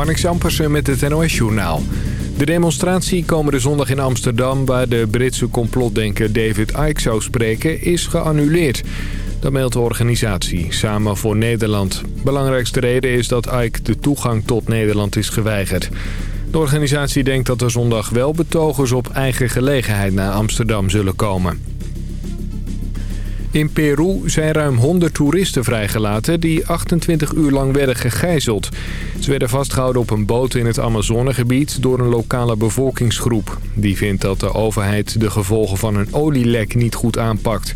Marnik Zampersen met het NOS-journaal. De demonstratie komende zondag in Amsterdam... waar de Britse complotdenker David Icke zou spreken, is geannuleerd. Dat meldt de organisatie, Samen voor Nederland. Belangrijkste reden is dat Icke de toegang tot Nederland is geweigerd. De organisatie denkt dat er zondag wel betogers op eigen gelegenheid naar Amsterdam zullen komen. In Peru zijn ruim 100 toeristen vrijgelaten die 28 uur lang werden gegijzeld. Ze werden vastgehouden op een boot in het Amazonegebied door een lokale bevolkingsgroep. Die vindt dat de overheid de gevolgen van een olielek niet goed aanpakt.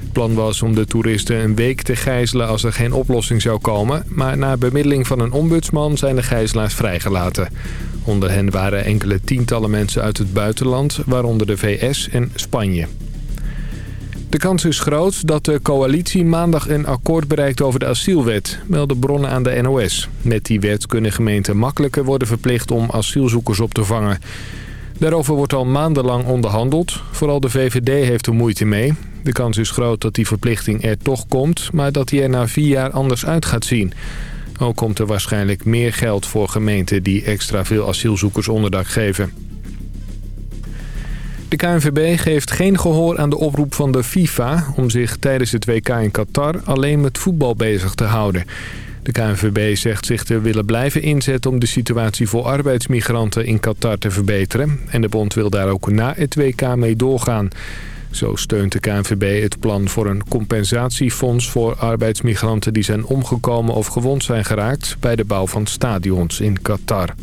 Het plan was om de toeristen een week te gijzelen als er geen oplossing zou komen. Maar na bemiddeling van een ombudsman zijn de gijzelaars vrijgelaten. Onder hen waren enkele tientallen mensen uit het buitenland, waaronder de VS en Spanje. De kans is groot dat de coalitie maandag een akkoord bereikt over de asielwet, melden bronnen aan de NOS. Met die wet kunnen gemeenten makkelijker worden verplicht om asielzoekers op te vangen. Daarover wordt al maandenlang onderhandeld. Vooral de VVD heeft er moeite mee. De kans is groot dat die verplichting er toch komt, maar dat die er na vier jaar anders uit gaat zien. Ook komt er waarschijnlijk meer geld voor gemeenten die extra veel asielzoekers onderdak geven. De KNVB geeft geen gehoor aan de oproep van de FIFA... om zich tijdens het WK in Qatar alleen met voetbal bezig te houden. De KNVB zegt zich te willen blijven inzetten om de situatie voor arbeidsmigranten in Qatar te verbeteren. En de bond wil daar ook na het WK mee doorgaan. Zo steunt de KNVB het plan voor een compensatiefonds voor arbeidsmigranten die zijn omgekomen of gewond zijn geraakt bij de bouw van stadions in Qatar.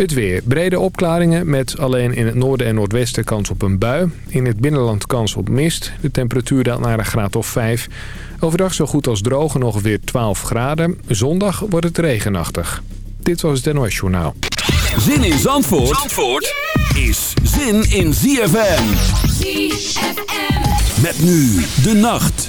Het weer. Brede opklaringen met alleen in het noorden en noordwesten kans op een bui. In het binnenland kans op mist. De temperatuur daalt naar een graad of 5. Overdag zo goed als droog en ongeveer 12 graden. Zondag wordt het regenachtig. Dit was het NOS Journaal. Zin in Zandvoort, Zandvoort is zin in ZFM. ZFM. Met nu de nacht.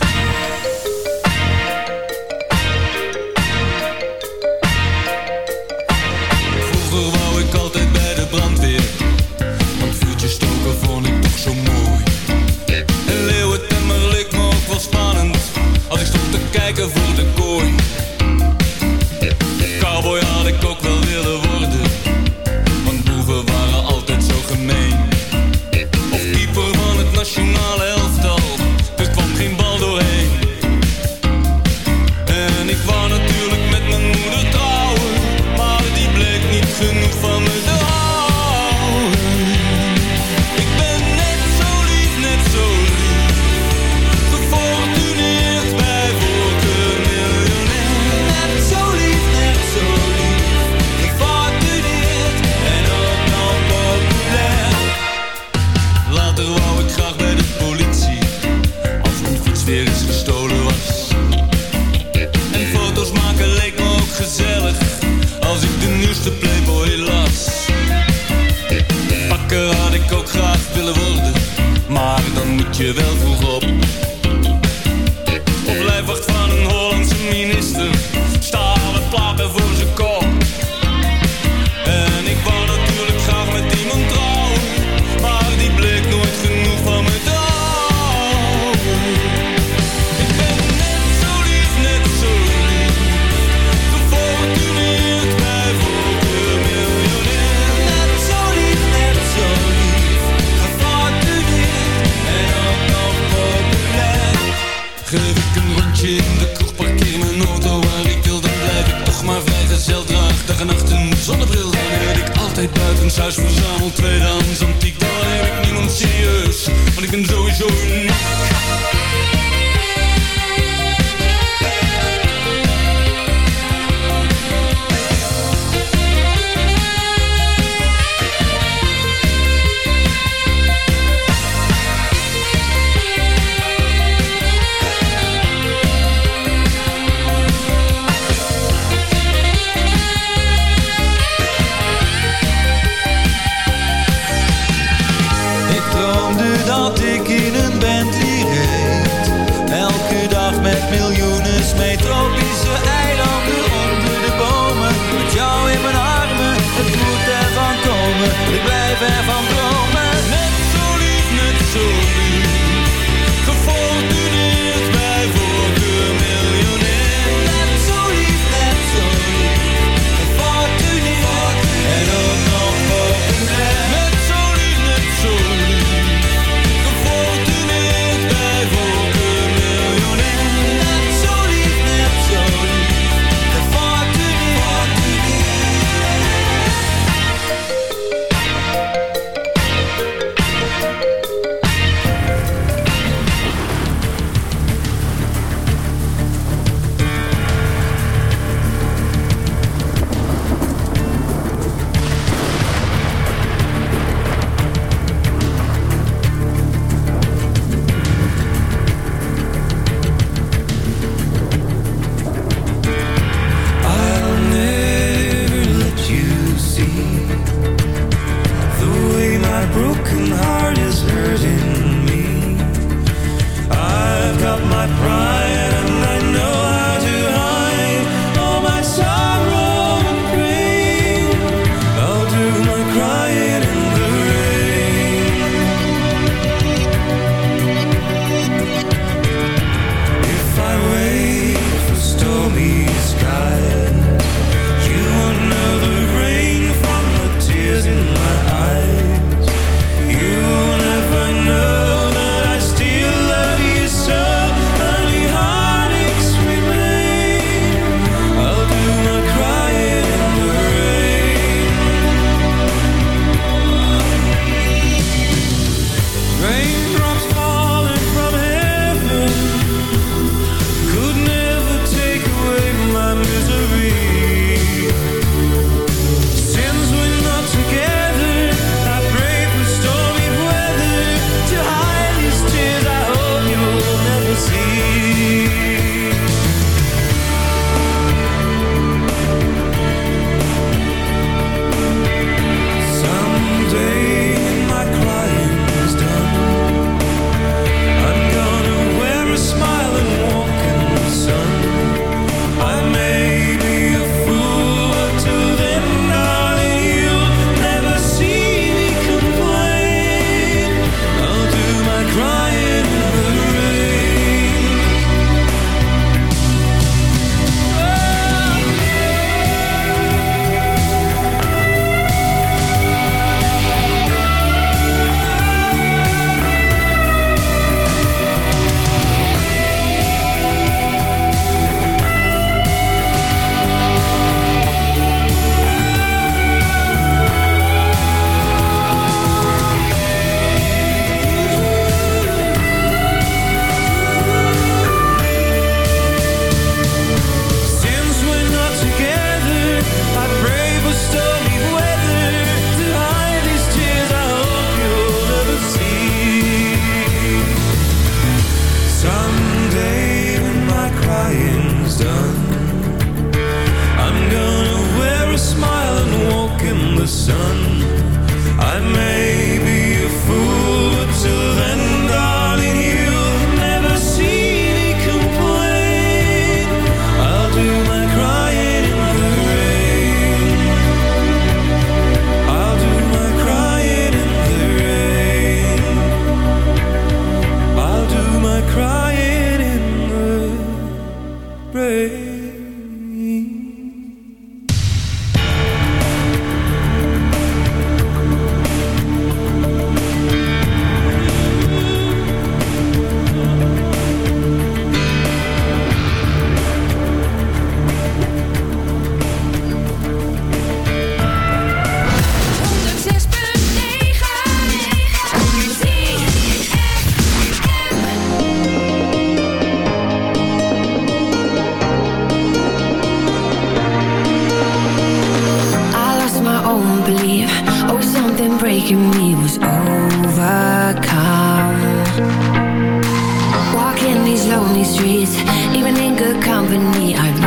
streets, even in good company. I've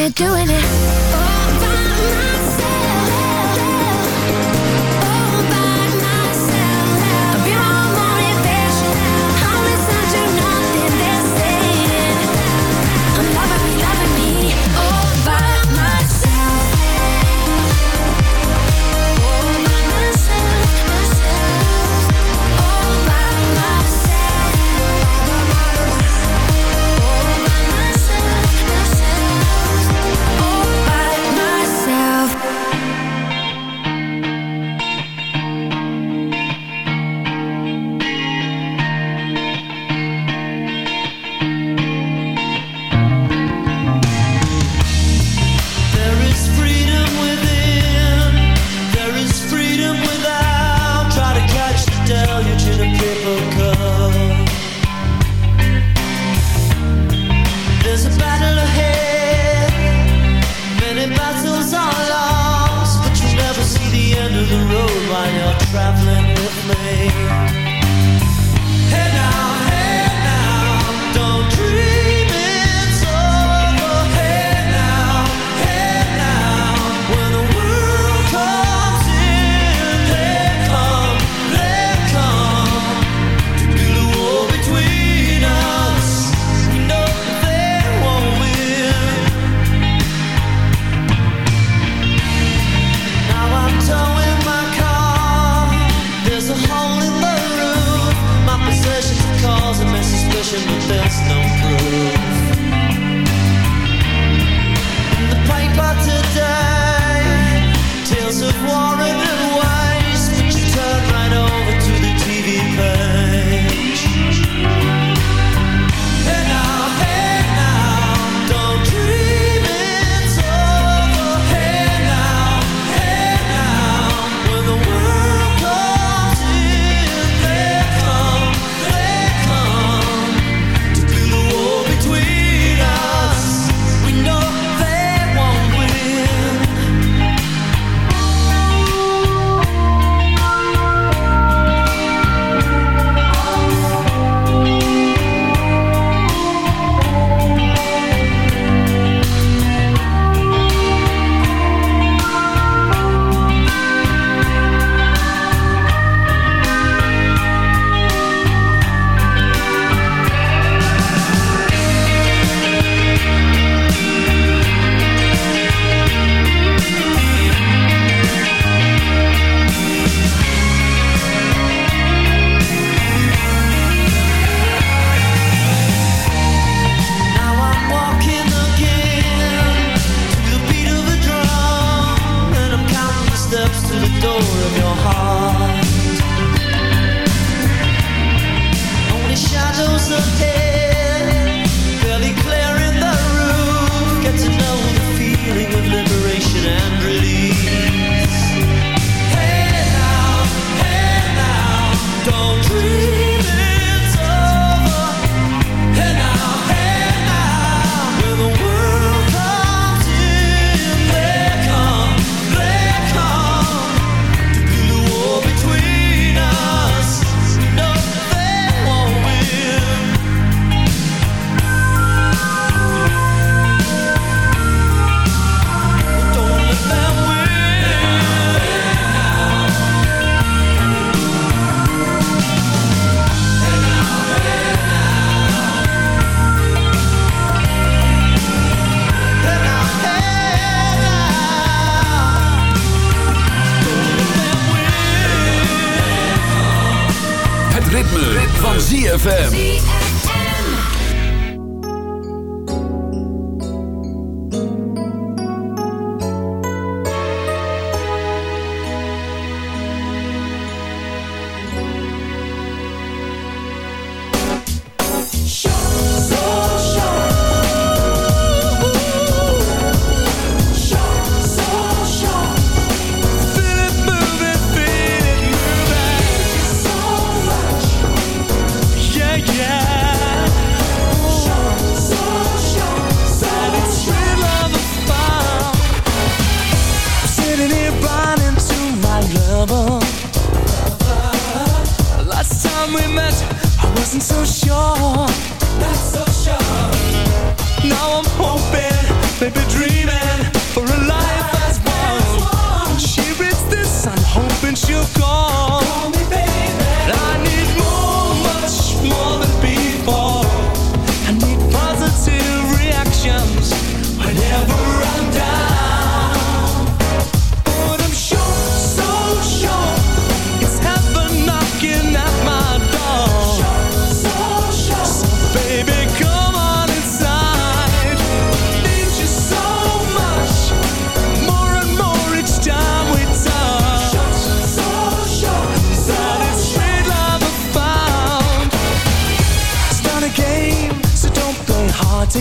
doing it, doing it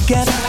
Get.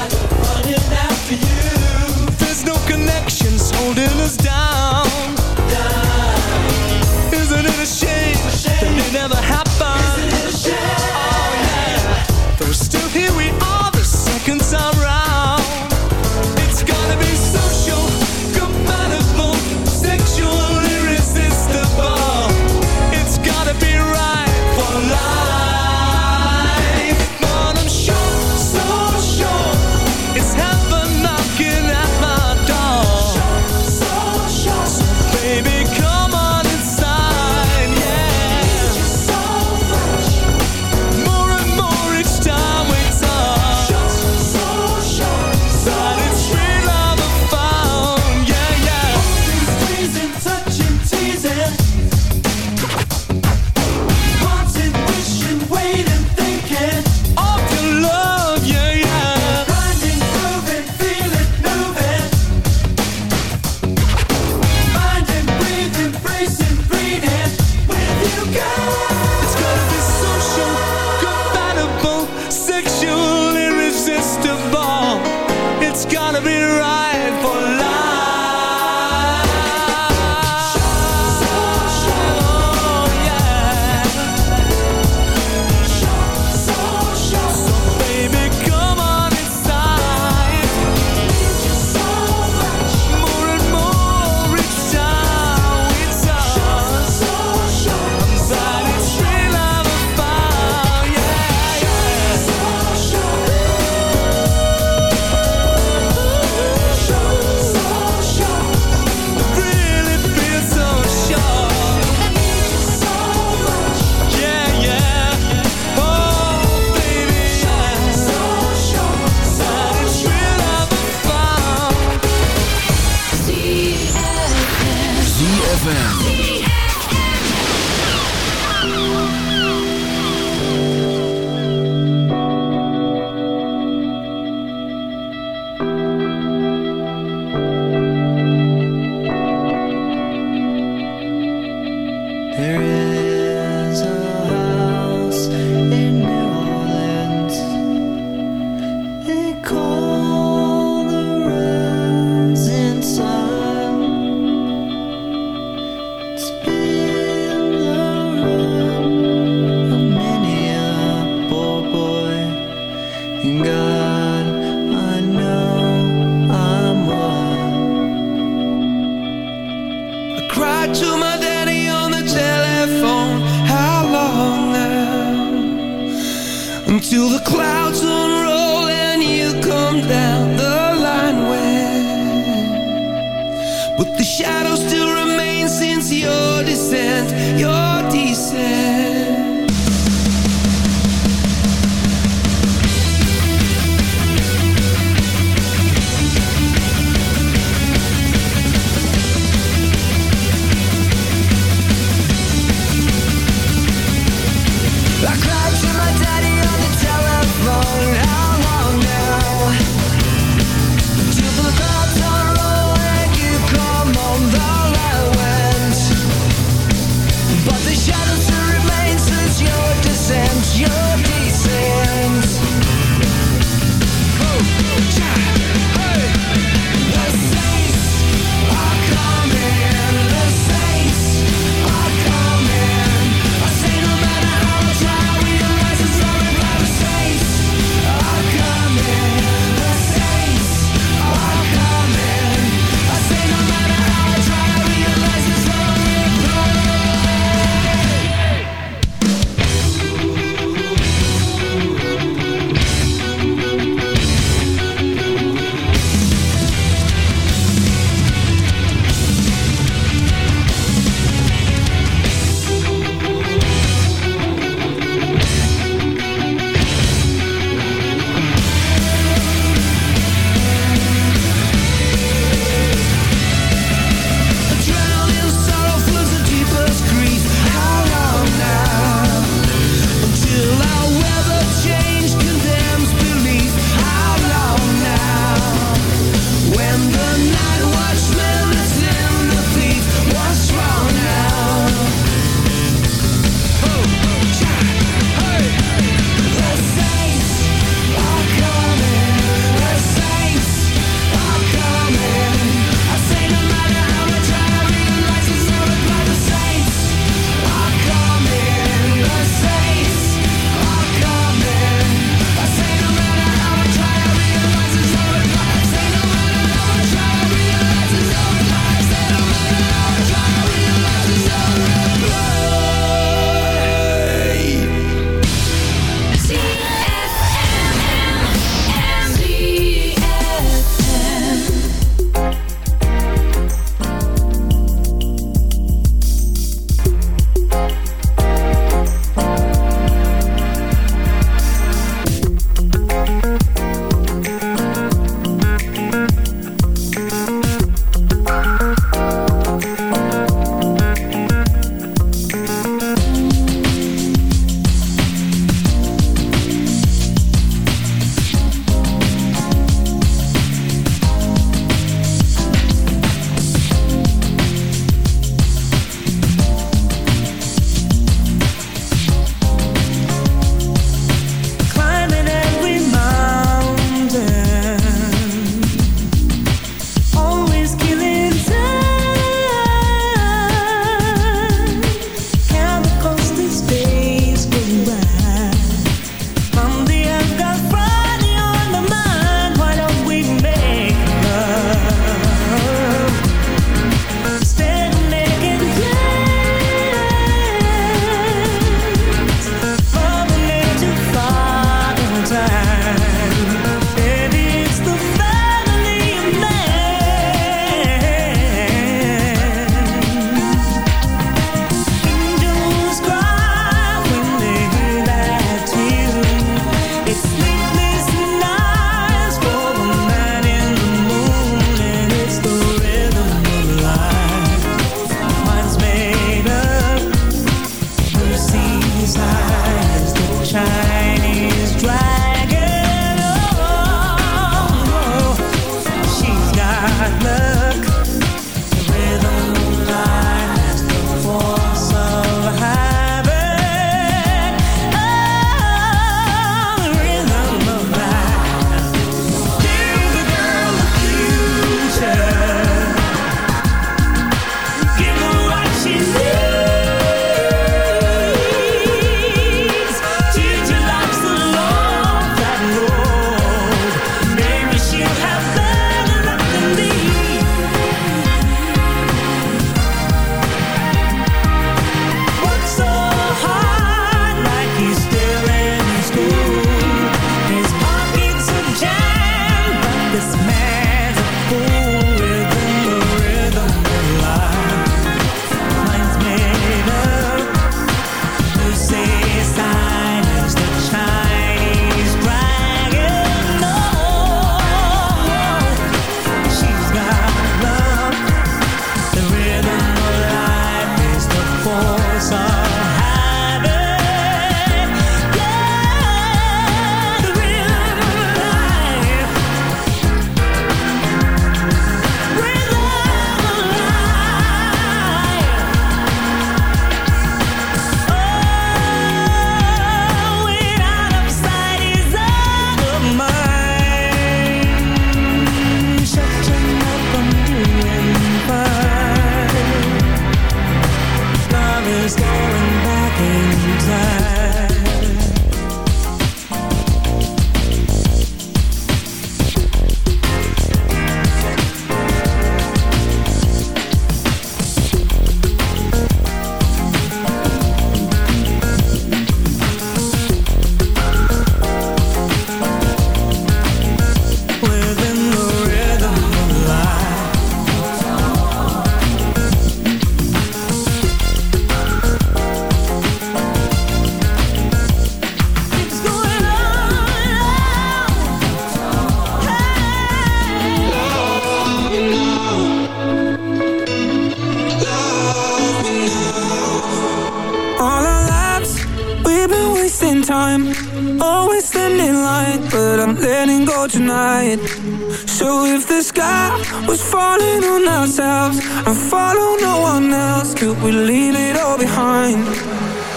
we leave it all behind.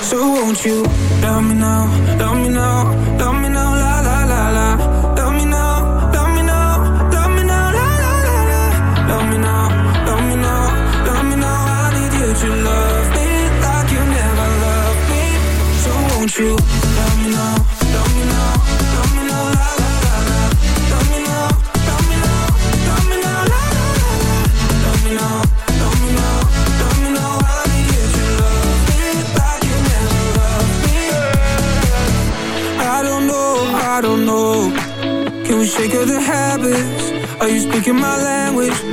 So won't you love me now, love me now? Are you speaking my language?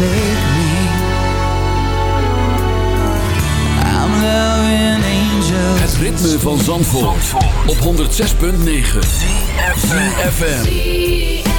take me I'm loving angels Het ritme van Zandvoort, Zandvoort. op 106.9 FM.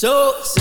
Zo sexy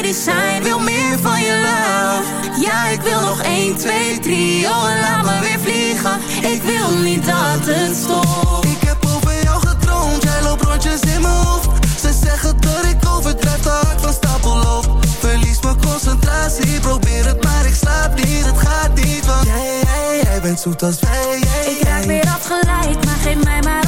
medicijn, wil meer van je love. Ja, ik wil nog 1, 2, 3, oh en laat me weer vliegen. Ik wil niet dat het stopt. Ik heb over jou gedroomd, jij loopt rondjes in mijn hoofd. Ze zeggen dat ik overdrijf, dat ik van stapel loop Verlies mijn concentratie, probeer het maar ik slaap niet Het gaat niet, want jij, jij, jij bent zoet als wij. Ik raak weer afgeleid, maar geef mij maar